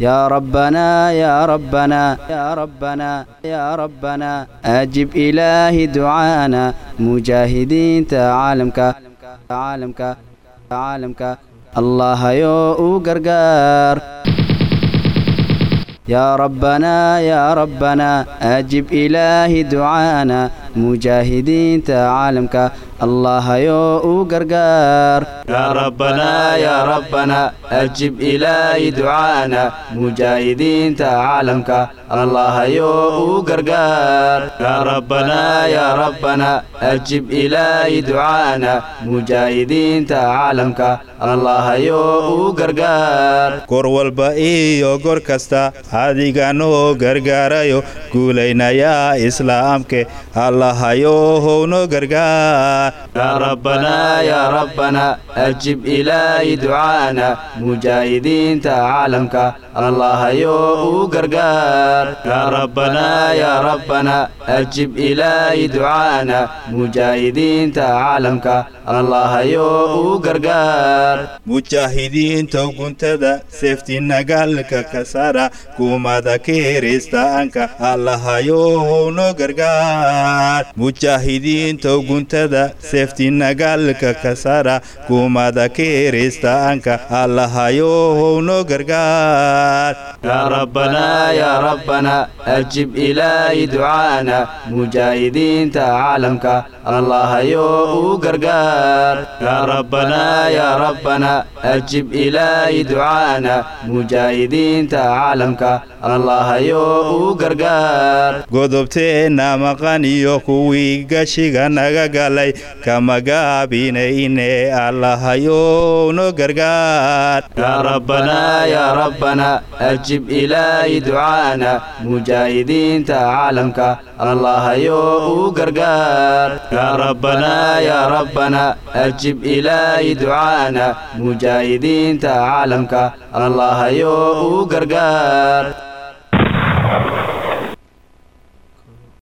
يا ربنا يا ربنا يا ربنا يا ربنا أجب إلهي دعانا مجاهدين تعالمك تعالمك تعالمك الله يو غرغار يا ربنا يا ربنا أجب إلهي دعانا mujaahidiinta caalamka allahayo u gargaar yaa rabbanaa yaa rabbanaa ajib ilaahi ducaana mujaahidiinta caalamka allahayo u gargaar yaa rabbanaa yaa rabbanaa ajib ilaahi ducaana mujaahidiinta caalamka allahayo u gargaar goor walba iyo gor kasta adiganuu gargaarayo guulaynayaa islaamke alla lahayo howno gargaar yaa rabbanaa yaa rabbanaa ajib ilaahi ducaana mujaahidiinta caalamka allahayo uu gargaar yaa rabbanaa yaa rabbanaa ajib ilaahi ducaana mujaahidiinta caalamka allahayo uu gargaar mujaahidiinta guntada seeftina gaalka kasaara kumada kirista'anka allahayo howno gargaar caafimaad mujaahidiinta guntada seeftinagaalka ka saara kumada kiiristaanka allahayow no gargaar. Ajib ilaahi ducaana mujaahidiinta caalamka allahayo u gargaar. Yaa rabbanaa yaa rabbanaa ajib ilaahi ducaana mujaahidiinta caalamka allahayo u gargaar. Godobteenna maqaniyo kuwii gashiga naga galay kamagaabine inee allahayo no gargaar. Yaa rabbana yaa rabbanaa ajib ilaahi ducaana mujaahidiinta caalamka allahayo uu gargaar. Yaa rabbanaa yaa rabbanaa ajib ilaahi ducaana mujaahidiinta caalamka allahayo uu gargaar.